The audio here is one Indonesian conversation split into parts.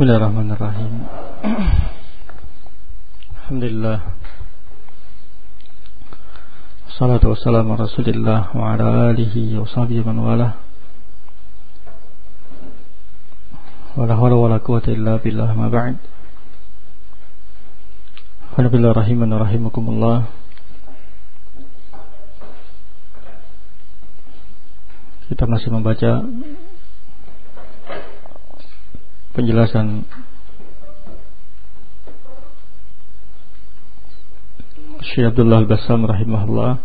Bismillahirrahmanirrahim. Alhamdulillah. Salatu wassalamu rasulillah Wa ala alihi wa sahbihi man wala. Wa la hawla wa la quwata illa billah ma ba'd. Alhamdulillah rahiman rahimakumullah. Kita masih membaca penjelasan. Syekh Abdullah Al-Bassam rahimahullah.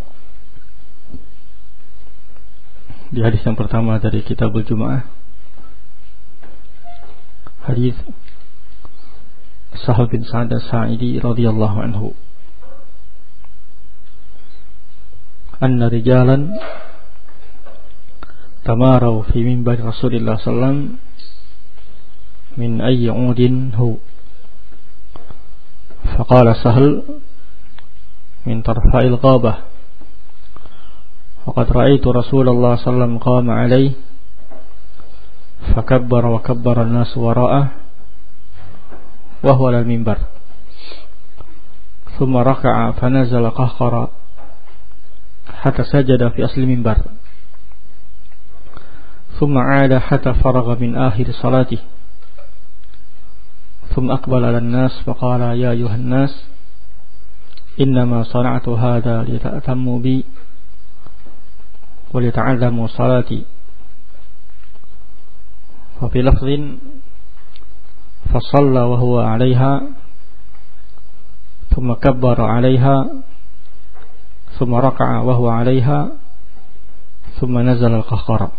Di hadis yang pertama dari Kitabul Jumaah hadis Sahab bin Sa'ad Sa'idi radhiyallahu anhu. Anna rijalan tamarau fi mimbar Rasulullah sallallahu من أي عود هو؟ فقال سهل من طرفاء الغابة. وقد رأيت رسول الله صلى الله عليه وسلم قام عليه فكبر وكبر الناس وراءه وهو على المنبر. ثم ركع فنزل قهقر حتى سجد في أصل المنبر. ثم عاد حتى فرغ من آخر صلاته. ثم أقبل على الناس فقال يا أيها الناس إنما صنعت هذا لتأتموا بي ولتعلموا صلاتي. وفي لفظ فصلى وهو عليها ثم كبر عليها ثم ركع وهو عليها ثم نزل القهقرة.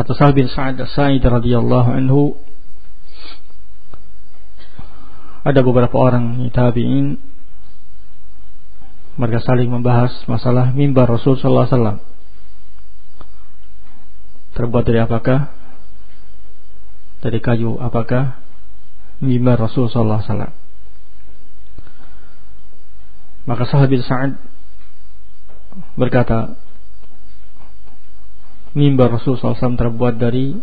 Kata Sa'ad bin Sa'ad Sa'id radhiyallahu anhu ada beberapa orang tabi'in mereka saling membahas masalah mimbar Rasul sallallahu alaihi wasallam. Terbuat dari apakah? Dari kayu apakah? Mimbar Rasul sallallahu alaihi wasallam. Maka sahabat Sa'ad berkata, mimbar Rasul SAW terbuat dari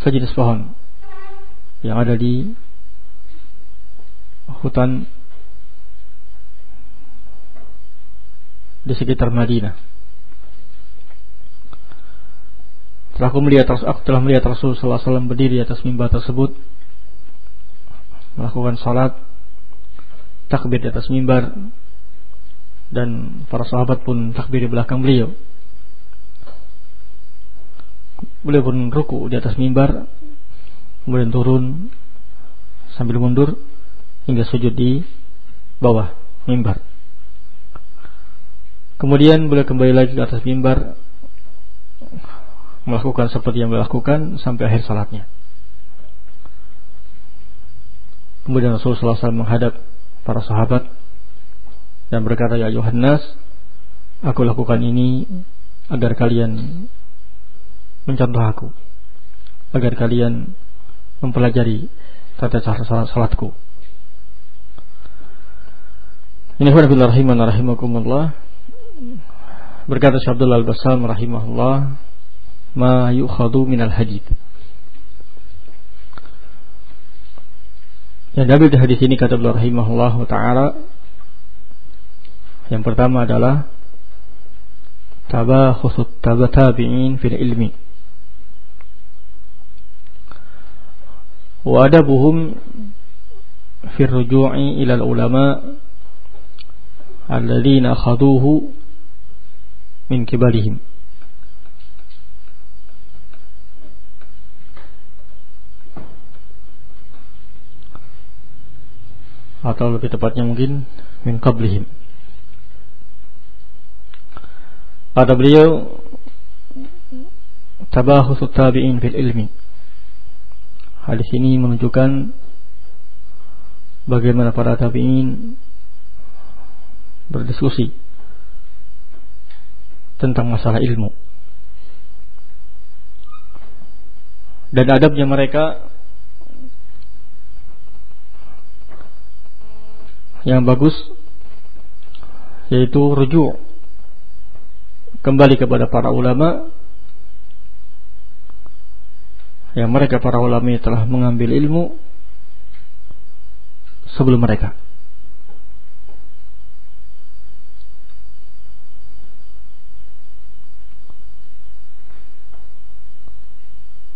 sejenis pohon yang ada di hutan di sekitar Madinah. Setelah aku melihat aku telah melihat Rasul wasallam berdiri atas mimbar tersebut melakukan salat takbir di atas mimbar dan para sahabat pun takbir di belakang beliau beliau pun ruku di atas mimbar kemudian turun sambil mundur hingga sujud di bawah mimbar. Kemudian beliau kembali lagi ke atas mimbar melakukan seperti yang beliau lakukan sampai akhir salatnya. Kemudian Rasulullah SAW menghadap para sahabat dan berkata ya Yohanes aku lakukan ini agar kalian mencontoh aku agar kalian mempelajari tata cara salat salatku. Ini wa rahiman rahimakumullah. Berkata Syekh Abdullah Al-Bassam rahimahullah, "Ma yu'khadhu minal hadith." Yang diambil di hadis ini kata beliau rahimahullah taala yang pertama adalah tabakhusut tabi'in fil ilmi وأدبهم في الرجوع إلى العلماء الذين أخذوه من min atau lebih tepatnya mungkin min qablihim. Kata beliau tabahutsu tabi'in fil ilmi. Hadis ini menunjukkan bagaimana para tabi'in berdiskusi tentang masalah ilmu. Dan adabnya mereka yang bagus yaitu rujuk kembali kepada para ulama yang mereka para ulama telah mengambil ilmu sebelum mereka.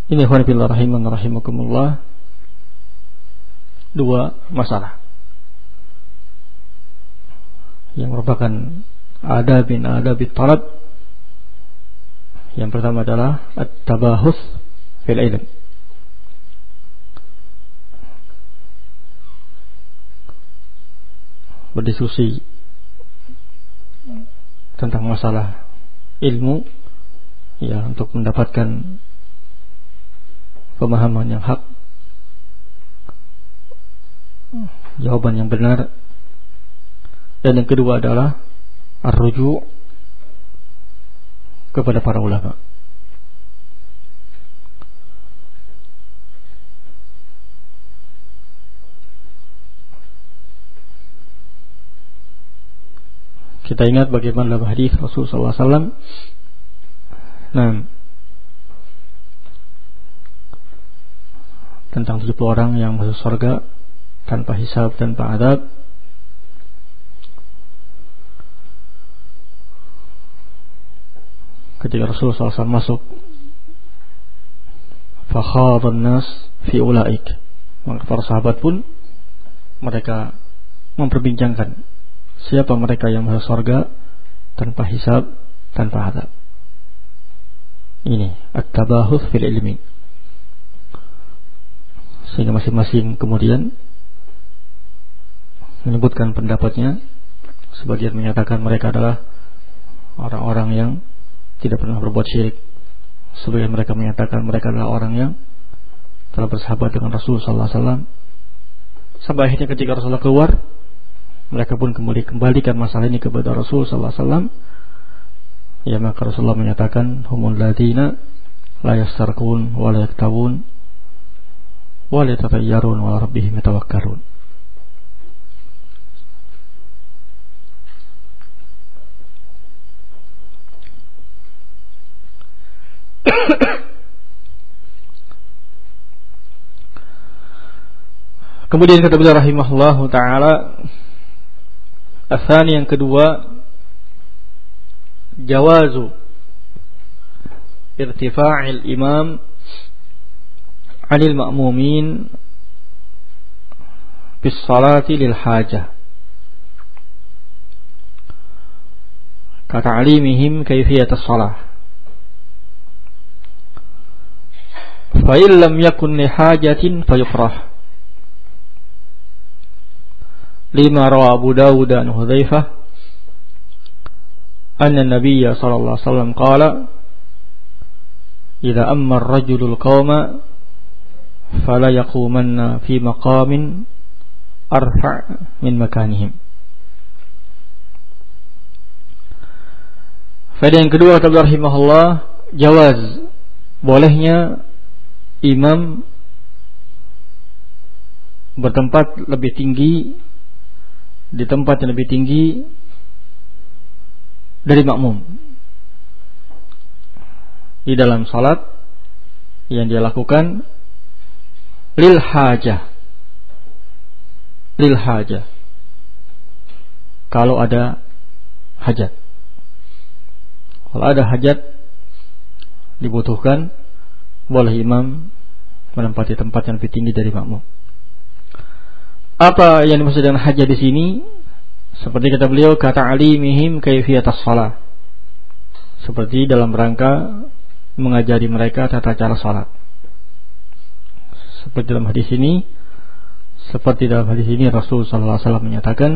Ini khonibillah rahiman rahimakumullah. Dua masalah. Yang merupakan adabin adabit talab. Yang pertama adalah At-tabahus fil ilm Berdiskusi Tentang masalah ilmu Ya untuk mendapatkan pemahaman yang hak. Jawaban yang benar. Dan yang kedua adalah arruju kepada para ulama kita ingat bagaimana hadis Rasulullah SAW nah tentang 70 orang yang masuk surga tanpa hisab tanpa adab. Ketika Rasulullah SAW masuk fakhadhan nas fi ulaik. Maka para sahabat pun mereka memperbincangkan siapa mereka yang masuk surga? Tanpa hisab tanpa adab. Ini at-tabahuth fil ilmi. Sehingga masing-masing kemudian menyebutkan pendapatnya. Sebagian menyatakan mereka adalah orang-orang yang tidak pernah berbuat syirik. Sebagian mereka menyatakan mereka adalah orang yang telah bersahabat dengan Rasul sallallahu alaihi wasallam. Sampai akhirnya ketika Rasulullah keluar mereka pun kembali kembalikan masalah ini kepada Rasul sallallahu alaihi wasallam. Ya maka Rasulullah menyatakan humul ladina la yastarqun wa la yaktawun wa la tatayyarun wa rabbihim. Kemudian kata beliau rahimahullahu taala Asani yang kedua jawazu irtifa'il imam 'anil ma'mumin bis salati lil hajah. Kata'limihim kayfiyat as-salah. Fa illam yakun li hajatin fayukrah lima rawa Abu Dawud dan Hudzaifah. Anna Nabiy sallallahu alaihi wasallam qala idza amma rajulul qauma fala yaqumanna fi maqamin arfa' min makanihim. Faedah yang kedua kata rahimahullah jawaz. Bolehnya imam bertempat lebih tinggi di tempat yang lebih tinggi dari makmum. Di dalam salat yang dia lakukan lil hajah. Lil hajah. Kalau ada hajat. Kalau ada hajat dibutuhkan boleh imam menempati tempat yang lebih tinggi dari makmum apa yang dimaksud dengan hajat di sini? Seperti kata beliau kata alimihim kaifiyatas salat. Seperti dalam rangka mengajari mereka tata cara salat. Seperti dalam hadis ini seperti dalam hadis ini Rasul sallallahu alaihi wasallam menyatakan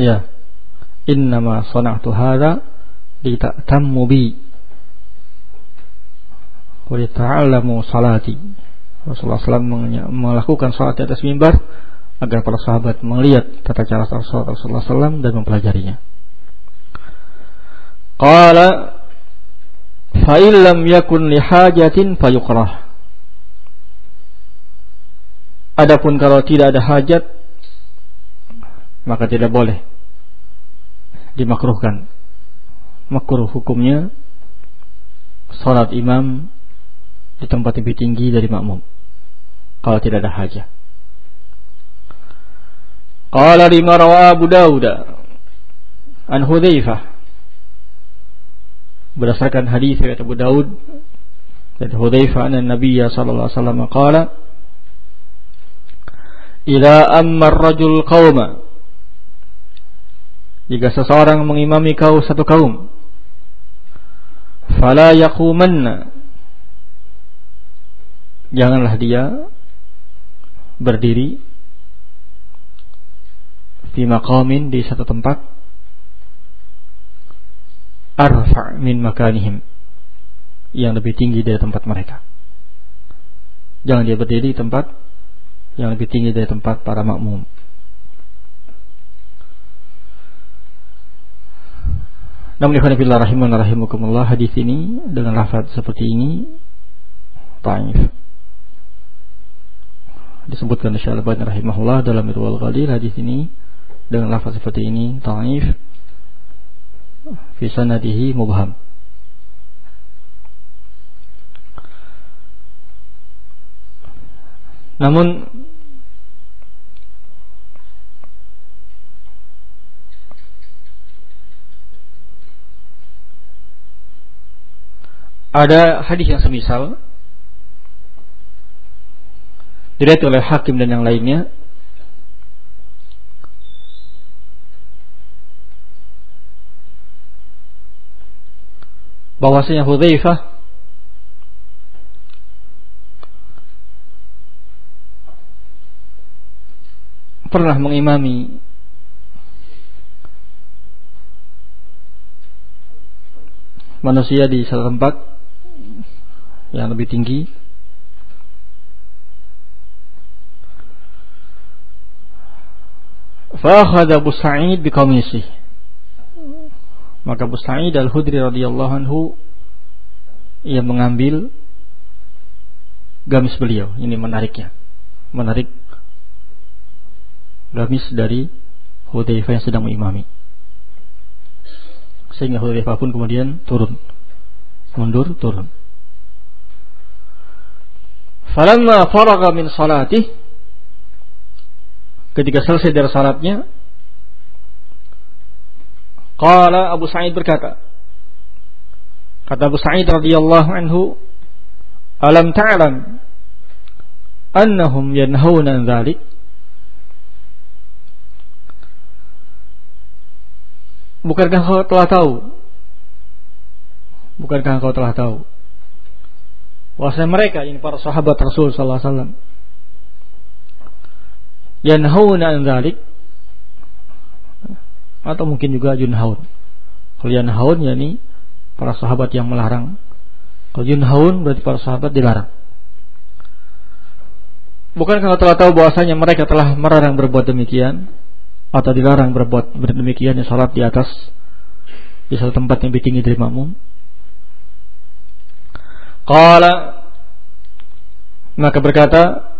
ya innama sana'tu hadza lita'tammu bi wa salati Rasulullah SAW melakukan salat di atas mimbar agar para sahabat melihat tata cara salat Rasulullah SAW dan mempelajarinya. Qala fa illam yakun li hajatin fayukrah Adapun kalau tidak ada hajat maka tidak boleh dimakruhkan. Makruh hukumnya salat imam di tempat lebih tinggi dari makmum. Kalau tidak ada hajat. Qala lima rawa Abu Dawud an Hudzaifah. Berdasarkan hadis riwayat Abu Daud dari Hudzaifah an Nabi sallallahu alaihi wasallam qala Ila amma rajul qauma Jika seseorang mengimami kau satu kaum Fala yaqumanna Janganlah dia berdiri di maqamin di satu tempat arfa min makanihim yang lebih tinggi dari tempat mereka. Jangan dia berdiri di tempat yang lebih tinggi dari tempat para makmum. Namun ikhwan fillah rahiman rahimakumullah hadis ini dengan lafaz seperti ini taif disebutkan oleh Syalbani rahimahullah dalam Irwal Ghalil hadis ini dengan lafaz seperti ini taif fi sanadihi mubham. Namun ada hadis yang semisal dilihat oleh hakim dan yang lainnya. Bahwasanya Hudzaifah pernah mengimami manusia di satu tempat yang lebih tinggi Fakhadha Abu Sa'id biqamisih. Maka Abu Sa'id Al-Hudri radhiyallahu anhu ia mengambil gamis beliau. Ini menariknya. Menarik gamis dari Hudzaifah yang sedang mengimami. Sehingga Hudzaifah pun kemudian turun. Mundur, turun. Falamma faraga min salatih ketika selesai dari salatnya Qala Abu Sa'id berkata Kata Abu Sa'id radhiyallahu anhu Alam ta'lam annahum yanhauna an Bukankah kau telah tahu? Bukankah kau telah tahu? Bahwasanya mereka ini para sahabat Rasul sallallahu alaihi wasallam yanhauna an dzalik atau mungkin juga yunhaun. Kalau yanhaun yakni para sahabat yang melarang. Kalau yunhaun berarti para sahabat dilarang. Bukan kalau telah tahu bahwasanya mereka telah melarang berbuat demikian atau dilarang berbuat demikian yang salat di atas di satu tempat yang lebih tinggi dari makmum. Qala maka berkata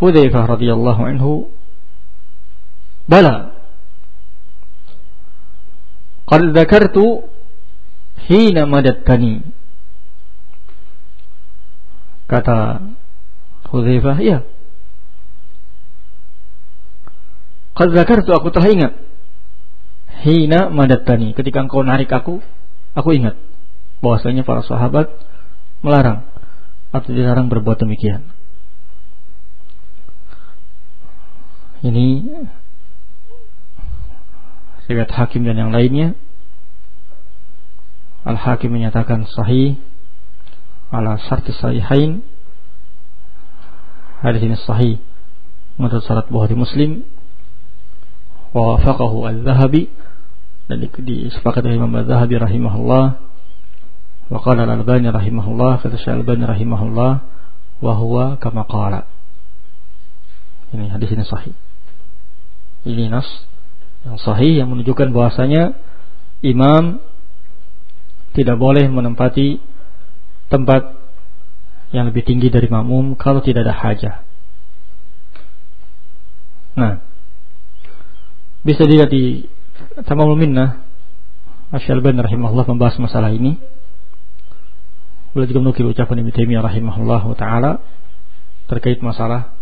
Hudzaifah radhiyallahu anhu bala qad dzakartu hina madattani kata Hudzaifah ya qad dzakartu aku telah ingat hina madattani ketika engkau narik aku aku ingat bahwasanya para sahabat melarang atau dilarang berbuat demikian ini riwayat Hakim dan yang lainnya. Al Hakim menyatakan sahih ala syarti sahihain. Hadis ini sahih menurut syarat Bukhari Muslim. Wa wafaqahu al-Zahabi dan disepakati oleh Imam al-Zahabi rahimahullah. Wa qala al-Albani rahimahullah kata Syekh al-Albani rahimahullah wa huwa kama qala. Ini hadis ini sahih ini nas yang sahih yang menunjukkan bahwasanya imam tidak boleh menempati tempat yang lebih tinggi dari makmum kalau tidak ada hajah. Nah, bisa dilihat di Tamamul Minnah Asy'alban rahimahullah membahas masalah ini. Beliau juga menukil ucapan Ibnu Taimiyah rahimahullah taala terkait masalah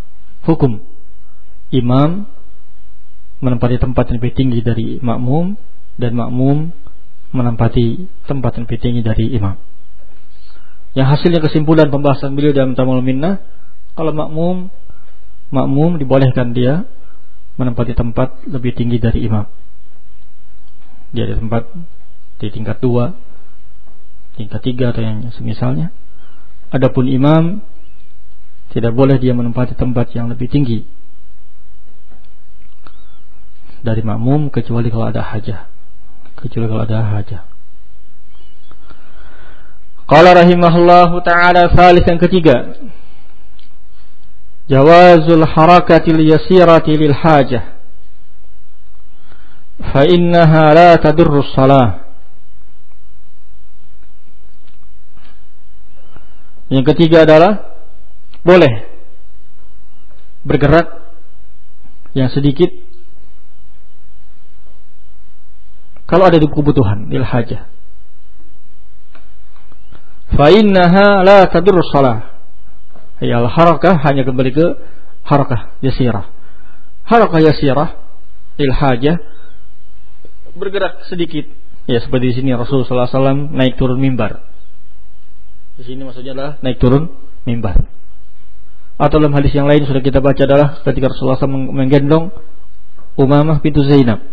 hukum imam menempati tempat yang lebih tinggi dari makmum dan makmum menempati tempat yang lebih tinggi dari imam. Yang hasilnya kesimpulan pembahasan beliau dalam Tamul Minnah kalau makmum makmum dibolehkan dia menempati tempat lebih tinggi dari imam. Dia di tempat di tingkat dua tingkat tiga atau yang semisalnya. Adapun imam tidak boleh dia menempati tempat yang lebih tinggi dari makmum kecuali kalau ada hajah. Kecuali kalau ada hajah. Qala rahimahullahu taala salis yang ketiga. Jawazul harakatil yasirati lil hajah. Fa innaha la tadurru salah. Yang ketiga adalah boleh bergerak yang sedikit kalau ada di kebutuhan lil hajah. Fa innaha la tadur salah. Ya harakah hanya kembali ke harakah yasirah. Harakah yasirah lil hajah bergerak sedikit. Ya seperti di sini Rasulullah SAW naik turun mimbar di sini maksudnya adalah naik turun mimbar. Atau dalam hadis yang lain sudah kita baca adalah ketika Rasulullah SAW menggendong Umamah pintu Zainab.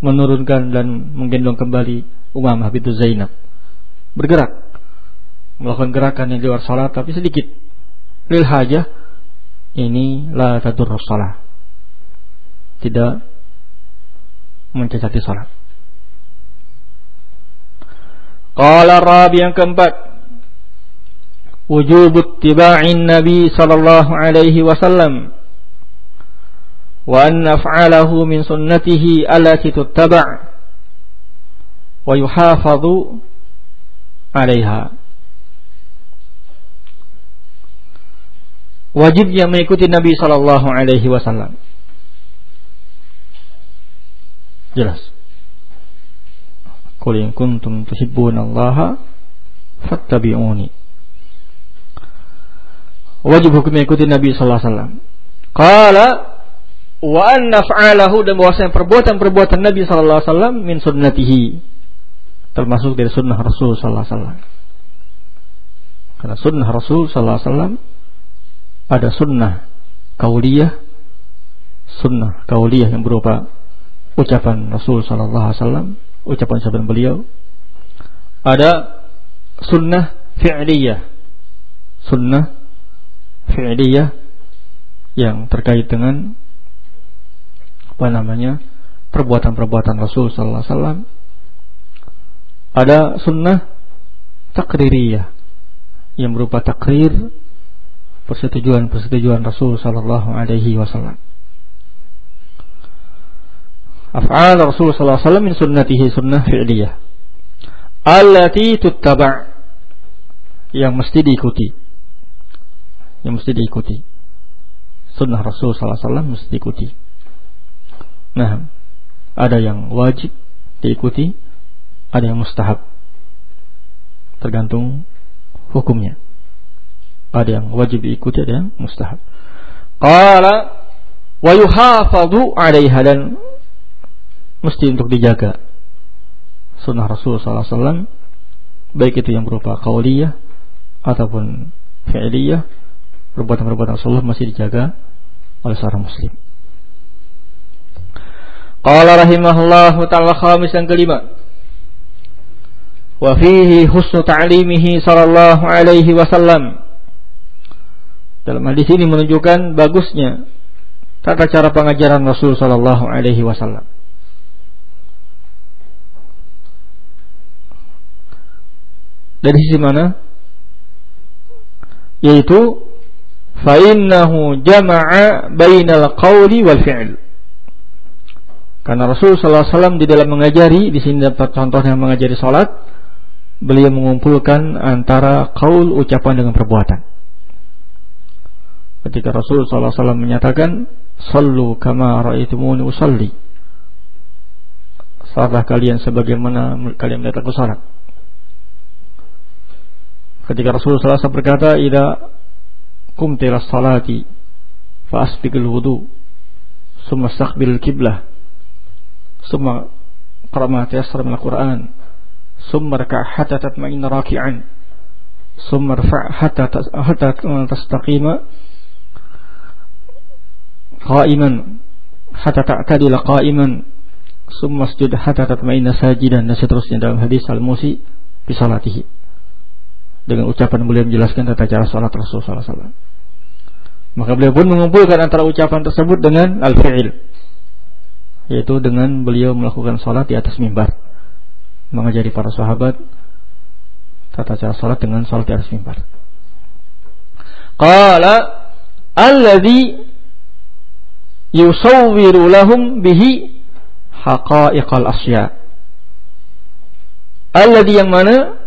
Menurunkan dan menggendong kembali Umamah pintu Zainab. Bergerak. Melakukan gerakan yang di luar salat tapi sedikit. Lil hajah ini la tadur salat. Tidak mencacati salat. Qala rabi yang keempat Wujub ittiba'in Nabi sallallahu alaihi wasallam naf'alahu min sunnatihi allati tuttaba' wa yuhafadhu 'alaiha Wajibnya mengikuti Nabi sallallahu alaihi wasallam Jelas Qul in kuntum tuhibbunallaha fattabi'uni. Wajib hukum mengikuti Nabi sallallahu alaihi wasallam. Wa an naf'alahu dan bahwasanya perbuatan-perbuatan Nabi sallallahu alaihi wasallam min sunnatihi termasuk dari sunnah Rasul sallallahu alaihi wasallam. Karena sunnah Rasul sallallahu alaihi wasallam ada sunnah kauliyah, sunnah kauliyah yang berupa ucapan Rasul sallallahu alaihi wasallam ucapan sabda beliau ada sunnah fi'liyah sunnah fi'liyah yang terkait dengan apa namanya perbuatan-perbuatan Rasul sallallahu alaihi wasallam. Ada sunnah takririyah yang berupa takrir persetujuan-persetujuan Rasul sallallahu alaihi wasallam. Af'al Rasul sallallahu alaihi wasallam min sunnatihi sunnah fi'liyah. Allati tuttaba' yang mesti diikuti. Yang mesti diikuti. Sunnah Rasul sallallahu alaihi wasallam mesti diikuti nah ada yang wajib diikuti ada yang mustahab. Tergantung hukumnya. Ada yang wajib diikuti ada yang mustahab. Qala wa yuhafadhu 'alaiha dan mesti untuk dijaga. Sunnah Rasul SAW baik itu yang berupa kauliyah ataupun fi'liyah perbuatan-perbuatan Rasulullah masih dijaga oleh seorang muslim Qala rahimahullah ta'ala khamis yang kelima wa fihi husnu ta'limihi sallallahu alaihi wasallam dalam hadis ini menunjukkan bagusnya tata cara pengajaran Rasul sallallahu alaihi wasallam dari sisi mana? Yaitu fa'innahu jama'a bainal qawli wal fi'l. Karena Rasul sallallahu alaihi wasallam di dalam mengajari di sini dapat contoh yang mengajari salat, beliau mengumpulkan antara qaul ucapan dengan perbuatan. Ketika Rasul sallallahu alaihi wasallam menyatakan, "Sallu kama ra'aitumuni usalli." Salatlah kalian sebagaimana kalian melihat aku salat ketika Rasulullah SAW berkata ida kumti ila salati fa asbiqil wudu summa istaqbil kiblah summa qra ma tayassara min al-Qur'an. Summa raka' hatta tatma'inna raki'an. Summa rfa' hatta hatta tastaqima. Qa'iman hatta ta'tadila qa'iman. Summa sujud hatta tatma'inna sajidan. Dan seterusnya dalam hadis al-musi fi salatihi. Dengan ucapan beliau menjelaskan tata cara salat Rasulullah SAW. Maka beliau pun mengumpulkan antara ucapan tersebut dengan al-fi'il yaitu dengan beliau melakukan salat di atas mimbar mengajari para sahabat tata cara salat dengan salat di atas mimbar. Qala alladhi yusawwiru lahum bihi haqa'iqal asya. Alladhi yang mana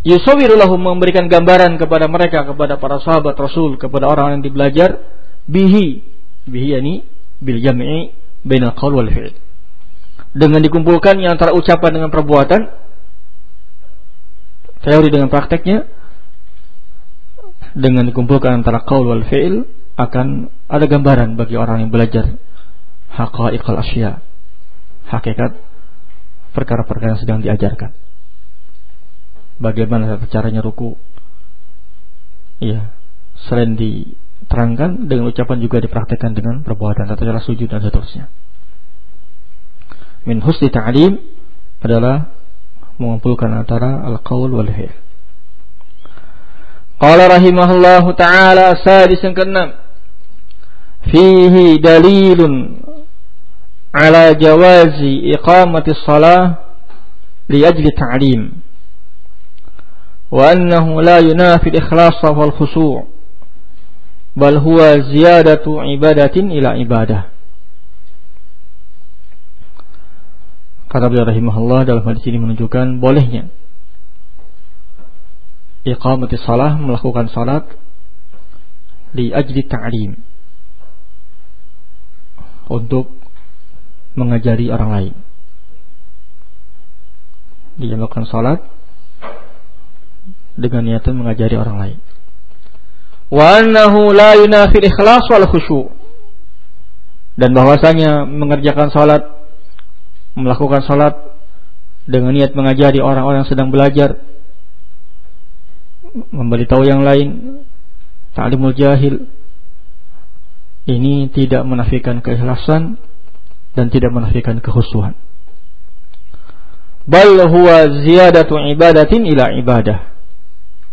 Yusawirullahu memberikan gambaran kepada mereka kepada para sahabat Rasul kepada orang yang dibelajar bihi bihi yani bil jam'i bainal qaul wal fi'l dengan dikumpulkan yang antara ucapan dengan perbuatan teori dengan prakteknya dengan dikumpulkan antara qaul wal fi'l akan ada gambaran bagi orang yang belajar haqa'iqal asya hakikat perkara-perkara yang sedang diajarkan bagaimana caranya ruku. Iya, selain terangkan dengan ucapan juga dipraktekkan dengan perbuatan tata cara sujud dan seterusnya. Min husni ta'lim adalah mengumpulkan antara al-qaul wal fi'l. Qala rahimahullahu taala sadis yang keenam. Fihi dalilun ala jawazi iqamati shalah li ajli ta'lim. Wa annahu la yunafi al-ikhlas wal khusu' bal huwa ziyadatu ibadatin ila ibadah. Kata beliau rahimahullah dalam hadis ini menunjukkan bolehnya iqamati salah melakukan salat li ajli ta'lim. Untuk mengajari orang lain. Dia melakukan salat dengan niatan mengajari orang lain. Wa annahu la yunafi ikhlas wal khusyu. Dan bahwasanya mengerjakan salat melakukan salat dengan niat mengajari orang-orang sedang belajar memberitahu yang lain ta'limul jahil ini tidak menafikan keikhlasan dan tidak menafikan kekhusyuan. Bal huwa ziyadatu ibadatin ila ibadah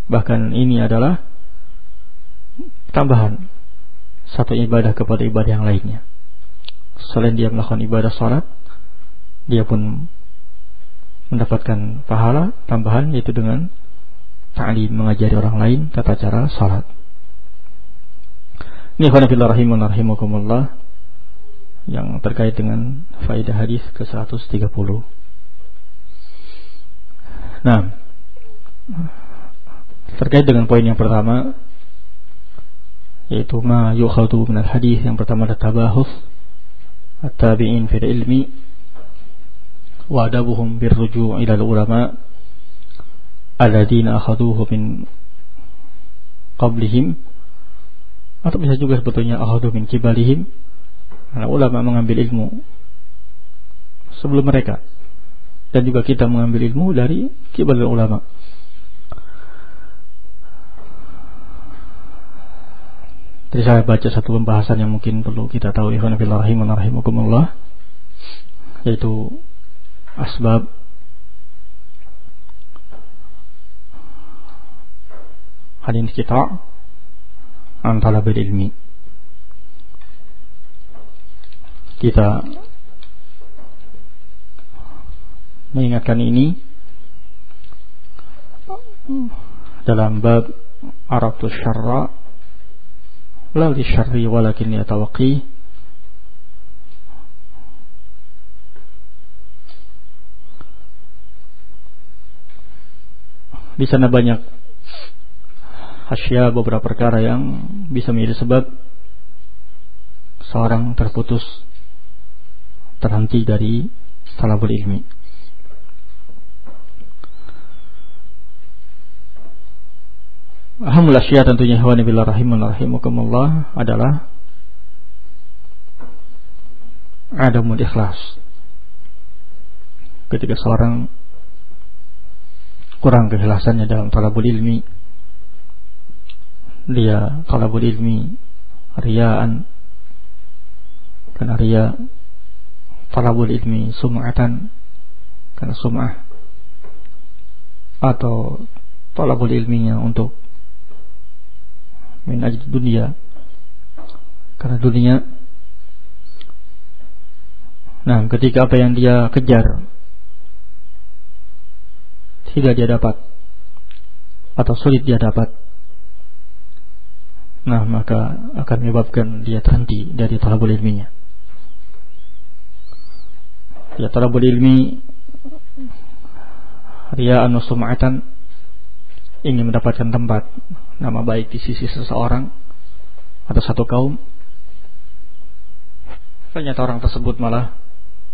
Bahkan ini adalah tambahan satu ibadah kepada ibadah yang lainnya. Selain dia melakukan ibadah salat, dia pun mendapatkan pahala tambahan yaitu dengan ta'lim mengajari orang lain tata cara salat. Ini khonafillah rahimun rahimakumullah yang terkait dengan faedah hadis ke-130. Nah, terkait dengan poin yang pertama yaitu ma yukhadu min al-hadis yang pertama adalah tabahus at-tabi'in fil ilmi wa adabuhum birruju' ila al-ulama alladzina akhaduhu min qablihim atau bisa juga sebetulnya akhadu min kibalihim karena ulama mengambil ilmu sebelum mereka dan juga kita mengambil ilmu dari kibal ulama Jadi saya baca satu pembahasan yang mungkin perlu kita tahu. Ikhwan fillah rahimakumullah yaitu asbab hadin kita antara ilmi. Kita mengingatkan ini dalam bab Arabtus Syarra la li syarri walakin yatawaqi di sana banyak hasya beberapa perkara yang bisa menjadi sebab seorang terputus terhenti dari talabul ilmi Alhamdulillah syia tentunya hewan bila rahimun rahimukumullah adalah adamul ikhlas. Ketika seorang kurang keikhlasannya dalam talabul ilmi, dia talabul ilmi riaan karena ria talabul ilmi sum'atan karena sum'ah atau talabul ilminya untuk min dunia. Karena dunia nah ketika apa yang dia kejar tidak dia dapat atau sulit dia dapat nah maka akan menyebabkan dia terhenti dari talabul ilminya. Ya talabul ilmi ria'an wa sum'atan ingin mendapatkan tempat nama baik di sisi seseorang atau satu kaum. Ternyata orang tersebut malah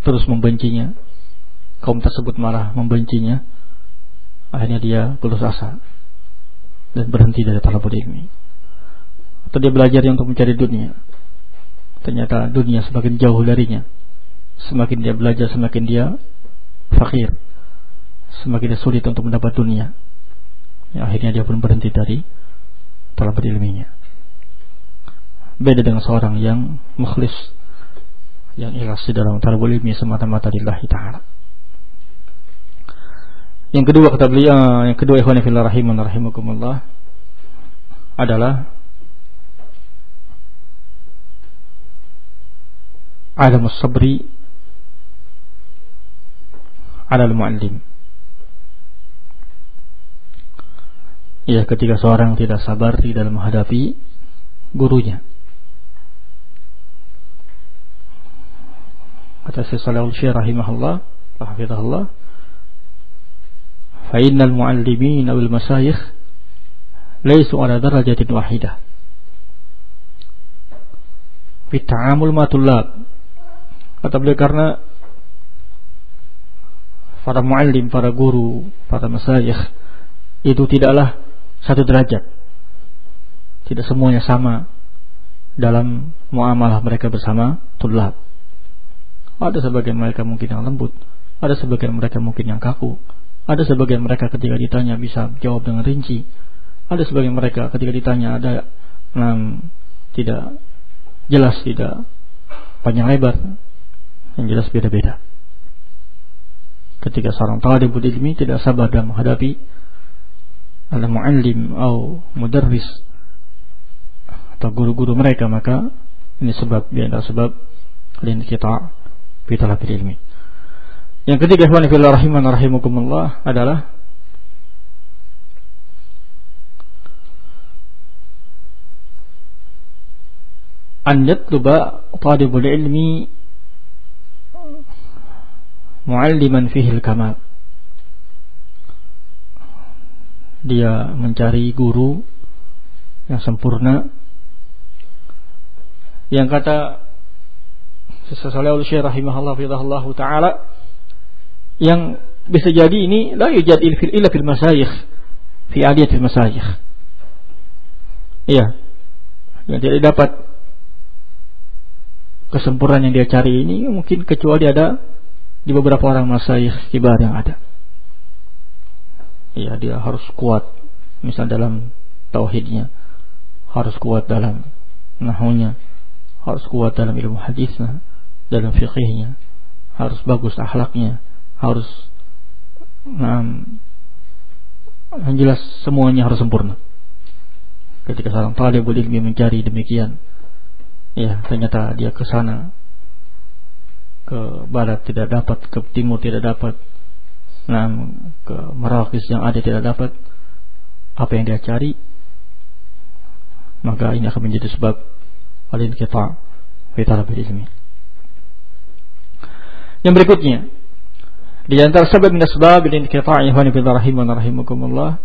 terus membencinya. Kaum tersebut malah membencinya. Akhirnya dia putus asa dan berhenti dari talabul ilmi atau dia belajar untuk mencari dunia. Ternyata dunia semakin jauh darinya. Semakin dia belajar semakin dia fakir. Semakin dia sulit untuk mendapat dunia. Ya, akhirnya dia pun berhenti dari telah berilminya. Beda dengan seorang yang mukhlis yang ikhlas dalam talabul ilmi semata-mata lillahi taala. Yang kedua kata beliau eh, yang kedua ikhwan fillah rahiman rahimakumullah adalah alamus sabri ala al Ya ketika seorang tidak sabar di dalam menghadapi gurunya. Kata Syekh Salih Al-Syekh rahimahullah Hafizahullah Fa muallimin awil masayikh Laisu ala darajatin wahidah Fi ta'amul matulab Kata beliau karena para muallim, para guru, para masyayikh itu tidaklah satu derajat. Tidak semuanya sama dalam muamalah mereka bersama tulab. Ada sebagian mereka mungkin yang lembut, ada sebagian mereka mungkin yang kaku, ada sebagian mereka ketika ditanya bisa jawab dengan rinci, ada sebagian mereka ketika ditanya ada um, tidak jelas, tidak panjang lebar, yang jelas beda-beda. Ketika seorang talibul ilmi tidak sabar dalam menghadapi al-muallim atau mudarris atau guru-guru mereka maka ini sebab di antara sebab kalian kita fi talabil ilmi. Yang ketiga ikhwan fillah rahiman rahimakumullah adalah an yatluba talibul ilmi mualliman fihil kamal dia mencari guru yang sempurna. Yang kata Salih Syekh rahimahullah fidahullah taala yang bisa jadi ini la yujad ilfil illa fil masayikh fi fil masayikh iya. Yang tidak dapat kesempurnaan yang dia cari ini mungkin kecuali ada di beberapa orang masyayikh kibar yang ada. Ya, dia harus kuat misal dalam tauhidnya, harus kuat dalam nahwnya, harus kuat dalam ilmu hadisnya, dalam fikihnya, harus bagus akhlaknya, harus nah, jelas semuanya harus sempurna. Ketika seorang talibul ilmi mencari demikian, ya ternyata dia ke sana ke barat tidak dapat, ke timur tidak dapat, nah ke Merakis yang ada tidak dapat apa yang dia cari, maka ini akan menjadi sebab alin kita kita lebih ilmi. Yang berikutnya di antara sebab min asbab alin kita ihwan fillah rahiman rahimakumullah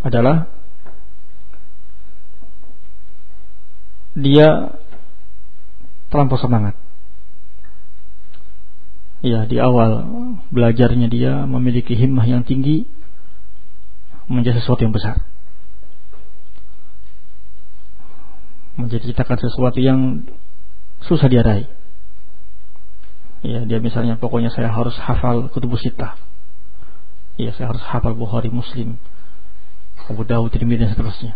adalah dia terlampau semangat ya di awal belajarnya dia memiliki himmah yang tinggi menjadi sesuatu yang besar. Menjadi citakan sesuatu yang susah diadai. Ya, dia misalnya pokoknya saya harus hafal kutubus sitah. Ya, saya harus hafal Bukhari, Muslim, Abu Dawud, Tirmidzi dan seterusnya.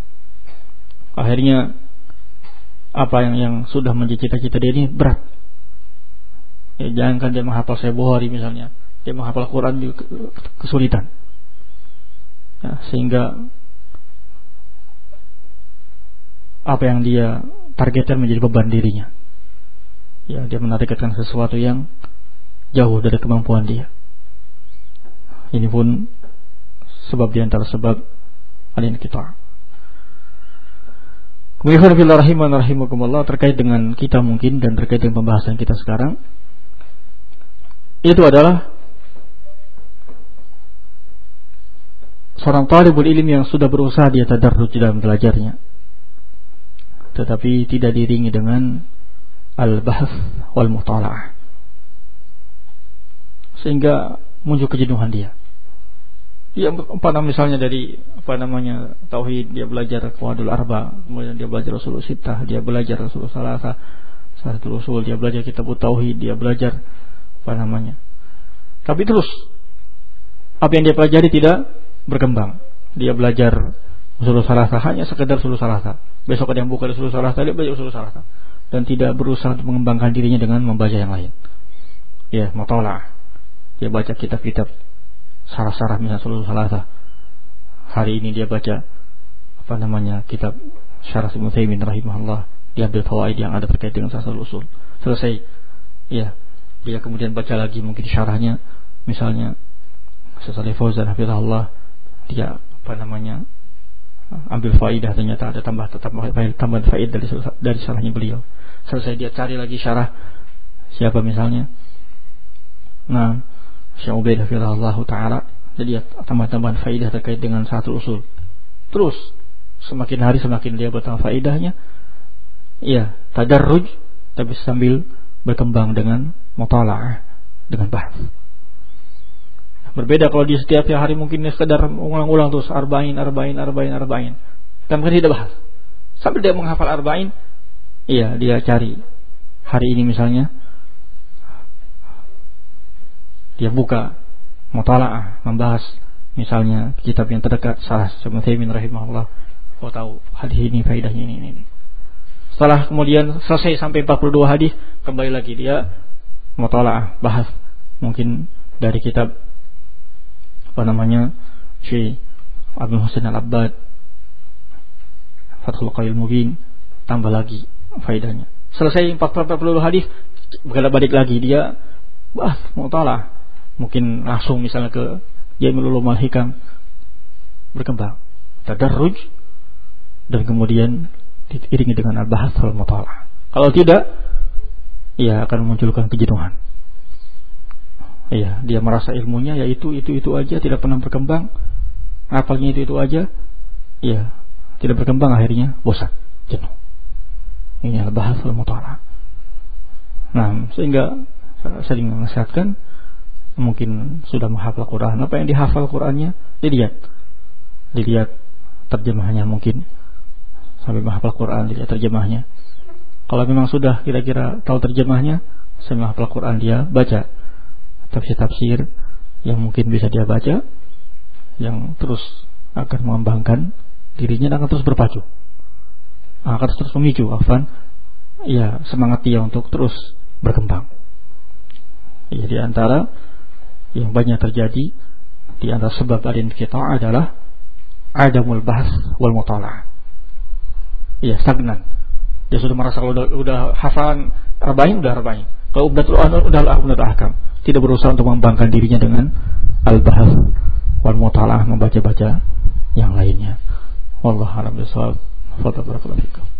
Akhirnya apa yang yang sudah menjadi cita-cita dia ini berat. Ya, jangankan dia menghafal saya Bukhari misalnya, dia menghafal Quran juga kesulitan. Ya, sehingga apa yang dia targetkan menjadi beban dirinya. Ya dia menargetkan sesuatu yang jauh dari kemampuan dia. Ini pun sebab di antara sebab alin kita Kemudian rahimakumullah terkait dengan kita mungkin dan terkait dengan pembahasan kita sekarang itu adalah seorang talibul ilmi yang sudah berusaha dia tadarruj dalam belajarnya. Tetapi tidak diringi dengan al-bahth wal mutala'ah sehingga muncul kejenuhan dia. Dia apa namanya misalnya dari apa namanya tauhid dia belajar qawaidul arba kemudian dia belajar usul sittah dia belajar usul salasa satu usul dia belajar kitab tauhid dia belajar apa namanya tapi terus apa yang dia pelajari tidak berkembang dia belajar usul salasa hanya sekedar usul salasa besok ada yang buka usul salasa dia belajar usul salasa dan tidak berusaha untuk mengembangkan dirinya dengan membaca yang lain. Ya, mutalah. Dia baca kitab-kitab sarah-sarah misalnya seluruh salasa. Hari ini dia baca apa namanya kitab Syarah Ibnu Taimin rahimahullah diambil fawaid yang ada terkait dengan sasal usul. Selesai. Ya, dia kemudian baca lagi mungkin syarahnya. Misalnya Syekh Fauzan hafizahullah dia apa namanya ambil faidah ternyata ada tambah tambah tambahan faidah dari dari salahnya beliau. Selesai dia cari lagi syarah siapa misalnya. Nah Syekh Ubaidah Allah taala jadi tambah-tambahan faidah terkait dengan satu usul. Terus semakin hari semakin dia bertambah faidahnya iya tadarruj tapi sambil berkembang dengan mutalaah dengan bahas berbeda kalau di setiap hari mungkin sekedar ulang-ulang terus arba'in arba'in arba'in arba'in. Kan tidak bahas. Sambil dia menghafal arba'in Iya, dia cari hari ini misalnya. Dia buka mutalaah membahas misalnya kitab yang terdekat salah Ibnu Taimin rahimahullah. Kau tahu hadis ini faedahnya ini, ini setelah kemudian selesai sampai 42 hadis kembali lagi dia mutalaah bahas mungkin dari kitab apa namanya Syekh Abdul Husain Al-Abbad Fathul Qayyim Mubin tambah lagi faedahnya. Selesai 40 hadis, balik lagi dia wah mau talah mungkin langsung misalnya ke Jamil Ulumul Hikam berkembang tadarruj dan kemudian diiringi dengan al-bahas wal mutalah. Kalau tidak, ia akan memunculkan kejenuhan. Iya, dia merasa ilmunya ya itu itu aja tidak pernah berkembang. Apalnya itu itu aja. Iya, tidak berkembang akhirnya bosan, jenuh. Ini adalah bahas mutala. Nah, sehingga sering menasihatkan mungkin sudah menghafal Quran. Apa yang dihafal Qurannya dilihat. Dilihat terjemahnya mungkin sampai menghafal Quran dilihat terjemahnya. Kalau memang sudah kira-kira tahu terjemahnya, sampai menghafal Quran dia baca tafsir-tafsir yang mungkin bisa dia baca yang terus akan mengembangkan dirinya dan akan terus berpacu akan terus memicu Afan ya semangat dia untuk terus berkembang. Ya, antara yang banyak terjadi di antara sebab adin kita adalah adamul bahas wal mutala. Ya, stagnan. Dia sudah merasa kalau udah, udah hafal arba'in, udah arba'in. Kalau udah anur, udah lah udah ahkam. Tidak berusaha untuk membangkan dirinya dengan al-bahas wal mutalah membaca-baca yang lainnya. Wallahu a'lam bishawab. Fadhakarakallahu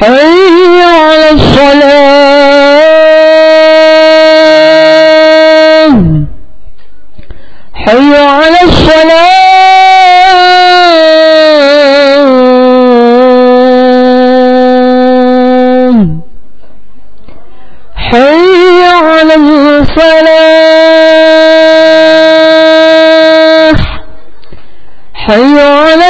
حي على الصلاة. حي على الصلاة. حي على حي على